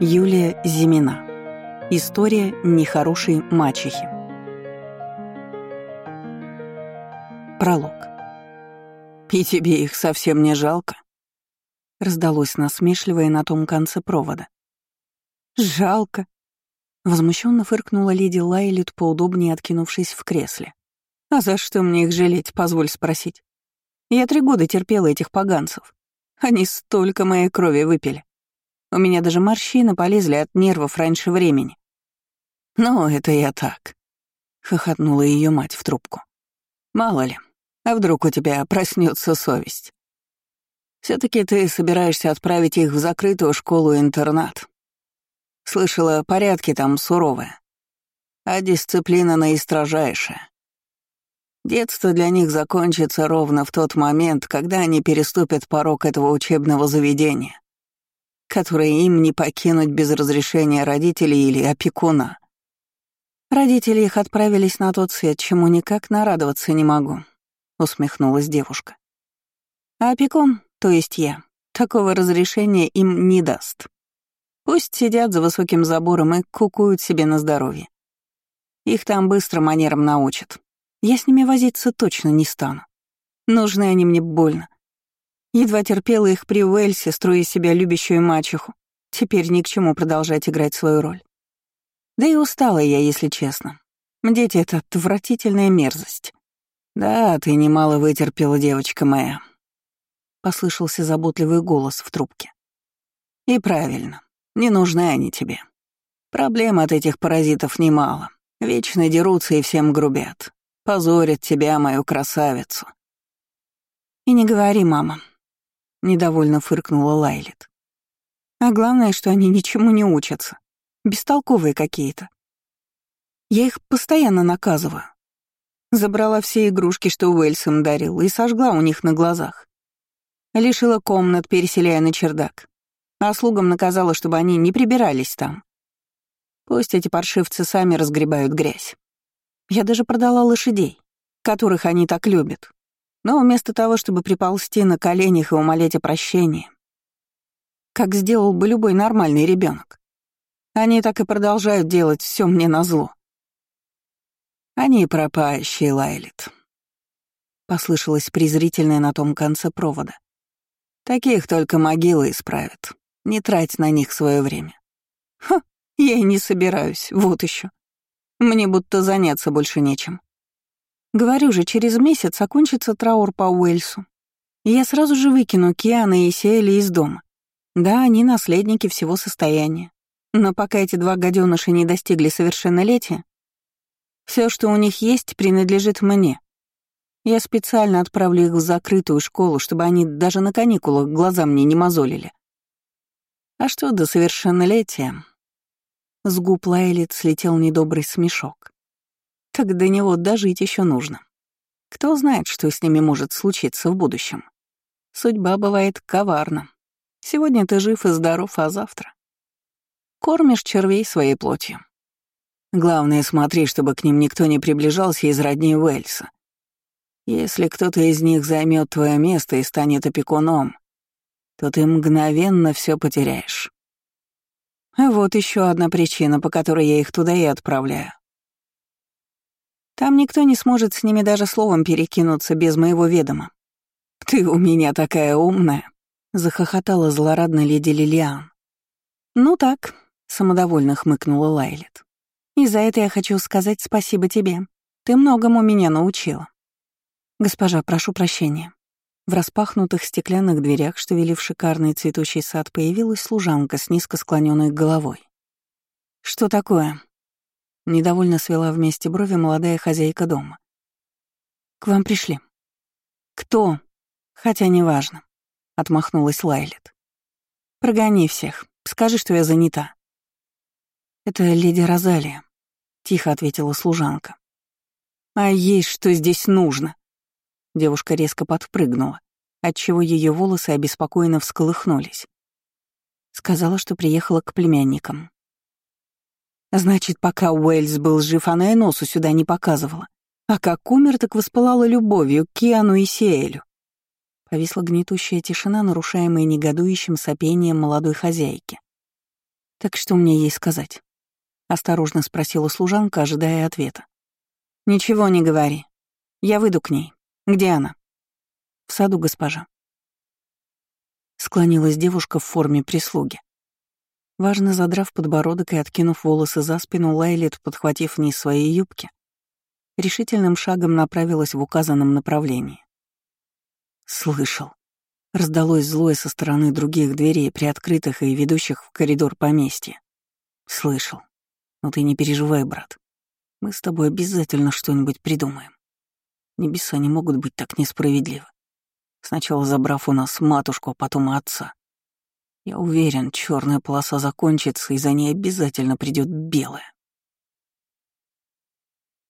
Юлия Зимина. История нехорошей мачехи. Пролог. «И тебе их совсем не жалко?» Раздалось насмешливое на том конце провода. «Жалко!» Возмущенно фыркнула леди Лайлит, поудобнее откинувшись в кресле. «А за что мне их жалеть, позволь спросить? Я три года терпела этих поганцев. Они столько моей крови выпили. У меня даже морщины полезли от нервов раньше времени. «Ну, это я так», — хохотнула ее мать в трубку. «Мало ли, а вдруг у тебя проснется совесть? все таки ты собираешься отправить их в закрытую школу-интернат. Слышала, порядки там суровые, а дисциплина наистрожайшая. Детство для них закончится ровно в тот момент, когда они переступят порог этого учебного заведения которые им не покинуть без разрешения родителей или опекуна. Родители их отправились на тот свет, чему никак нарадоваться не могу, усмехнулась девушка. А опекун, то есть я, такого разрешения им не даст. Пусть сидят за высоким забором и кукуют себе на здоровье. Их там быстро манерам научат. Я с ними возиться точно не стану. Нужны они мне больно. Едва терпела их при Уэльсе, строя себя любящую мачеху. Теперь ни к чему продолжать играть свою роль. Да и устала я, если честно. Дети — это отвратительная мерзость. Да, ты немало вытерпела, девочка моя. Послышался заботливый голос в трубке. И правильно, не нужны они тебе. Проблем от этих паразитов немало. Вечно дерутся и всем грубят. Позорят тебя, мою красавицу. И не говори, мама, — недовольно фыркнула Лайлет. «А главное, что они ничему не учатся. Бестолковые какие-то. Я их постоянно наказываю. Забрала все игрушки, что Уэльс им дарил, и сожгла у них на глазах. Лишила комнат, переселяя на чердак. А слугам наказала, чтобы они не прибирались там. Пусть эти паршивцы сами разгребают грязь. Я даже продала лошадей, которых они так любят, но вместо того, чтобы приползти на коленях и умолять о прощении, как сделал бы любой нормальный ребенок, они так и продолжают делать все мне назло. Они пропащие, Лайлит. Послышалось презрительное на том конце провода. Таких только могилы исправят. Не трать на них свое время. Ха, я и не собираюсь, вот еще. Мне будто заняться больше нечем. Говорю же, через месяц окончится траур по Уэльсу. И я сразу же выкину Киана и Сиэли из дома. Да, они наследники всего состояния. Но пока эти два гаденыша не достигли совершеннолетия, все, что у них есть, принадлежит мне. Я специально отправлю их в закрытую школу, чтобы они даже на каникулах глаза мне не мозолили. А что до совершеннолетия? С губ Лайлит слетел недобрый смешок так до него дожить еще нужно. Кто знает, что с ними может случиться в будущем. Судьба бывает коварна. Сегодня ты жив и здоров, а завтра... Кормишь червей своей плотью. Главное, смотри, чтобы к ним никто не приближался из родни Уэльса. Если кто-то из них займет твое место и станет опекуном, то ты мгновенно все потеряешь. Вот еще одна причина, по которой я их туда и отправляю. Там никто не сможет с ними даже словом перекинуться без моего ведома. «Ты у меня такая умная», — захохотала злорадно леди Лилиан. «Ну так», — самодовольно хмыкнула Лайлет. «И за это я хочу сказать спасибо тебе. Ты многому меня научила». «Госпожа, прошу прощения». В распахнутых стеклянных дверях, что вели в шикарный цветущий сад, появилась служанка с низко склоненной головой. «Что такое?» Недовольно свела вместе брови молодая хозяйка дома. «К вам пришли». «Кто?» «Хотя неважно», — отмахнулась Лайлет. «Прогони всех. Скажи, что я занята». «Это леди Розалия», — тихо ответила служанка. «А ей что здесь нужно?» Девушка резко подпрыгнула, отчего ее волосы обеспокоенно всколыхнулись. Сказала, что приехала к племянникам. Значит, пока Уэльс был жив, она и носу сюда не показывала. А как умер, так воспылала любовью к Киану и Сиэлю. Повисла гнетущая тишина, нарушаемая негодующим сопением молодой хозяйки. «Так что мне ей сказать?» — осторожно спросила служанка, ожидая ответа. «Ничего не говори. Я выйду к ней. Где она?» «В саду, госпожа». Склонилась девушка в форме прислуги. Важно задрав подбородок и откинув волосы за спину, Лайлет, подхватив низ своей юбки, решительным шагом направилась в указанном направлении. «Слышал», Раздалось злое со стороны других дверей, приоткрытых и ведущих в коридор поместья. Слышал. Но ты не переживай, брат. Мы с тобой обязательно что-нибудь придумаем. Небеса не могут быть так несправедливы. Сначала забрав у нас матушку, а потом отца. Я уверен, черная полоса закончится, и за ней обязательно придет белая.